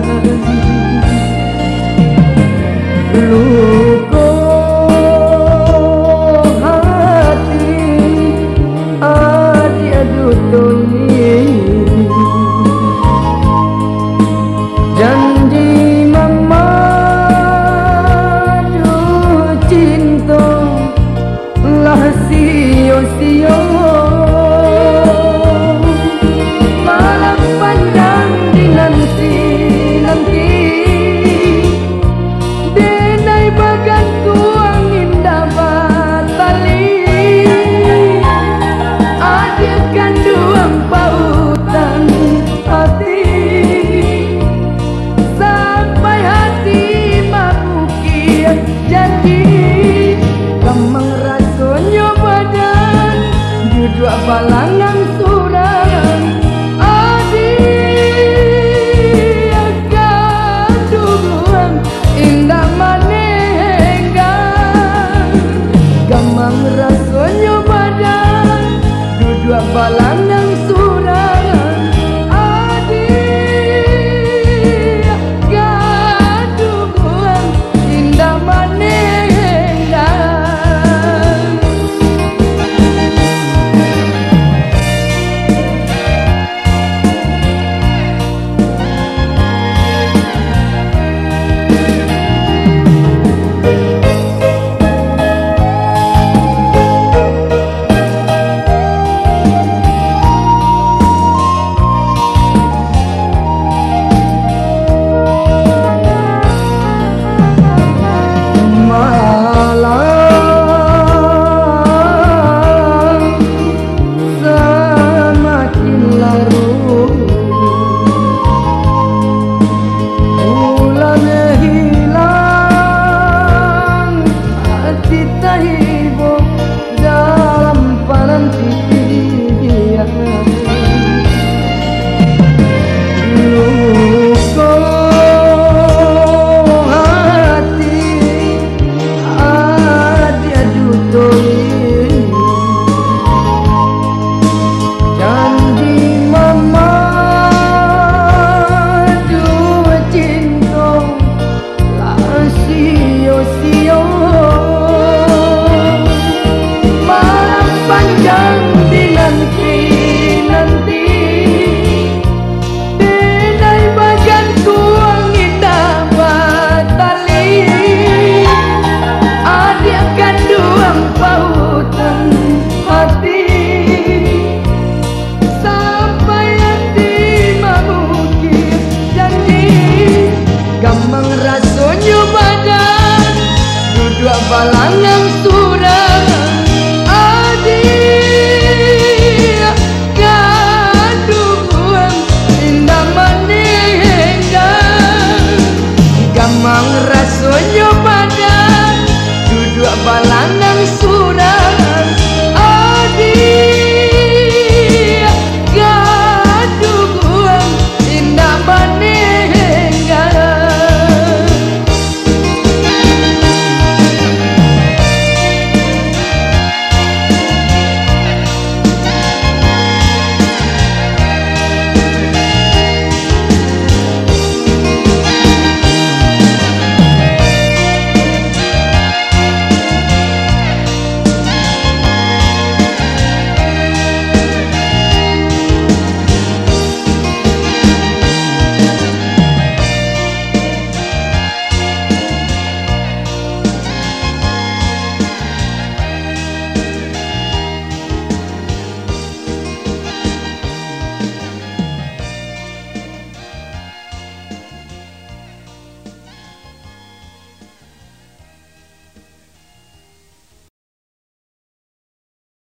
love janji